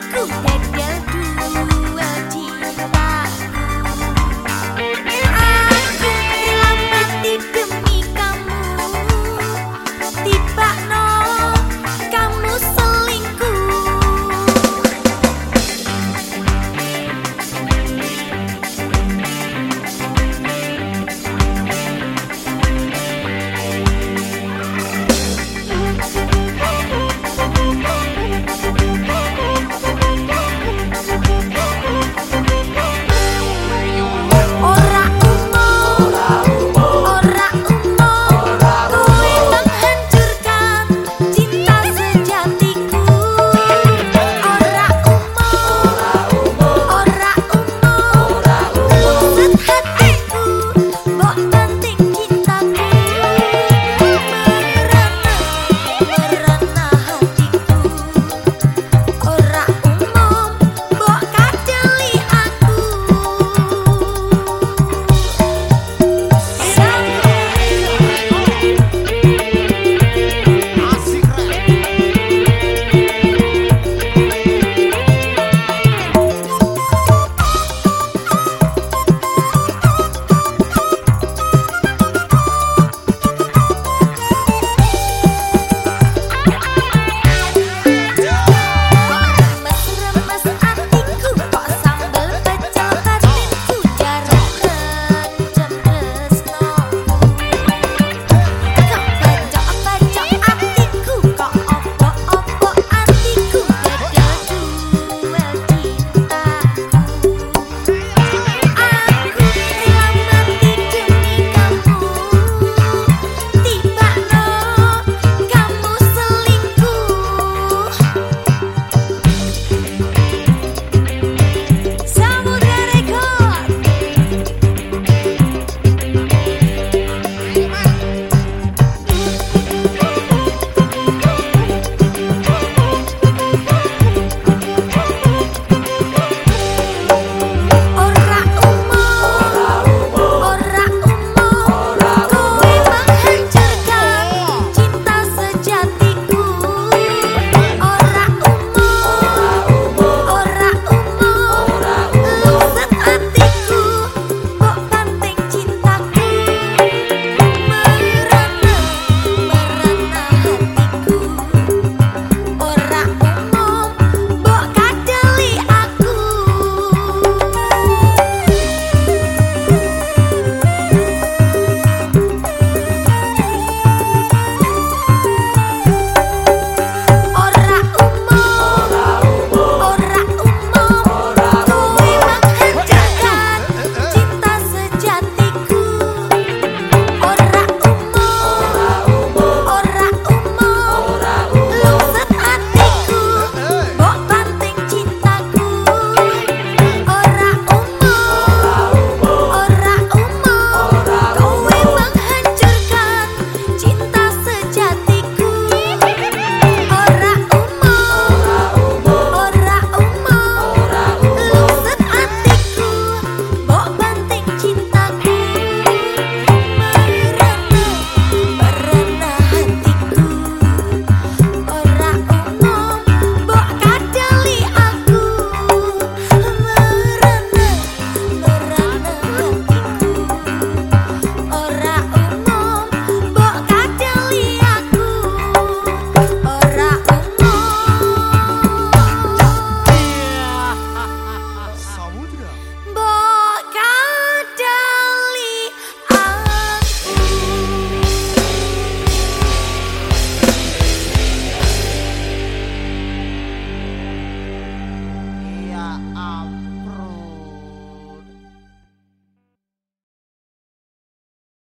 Good.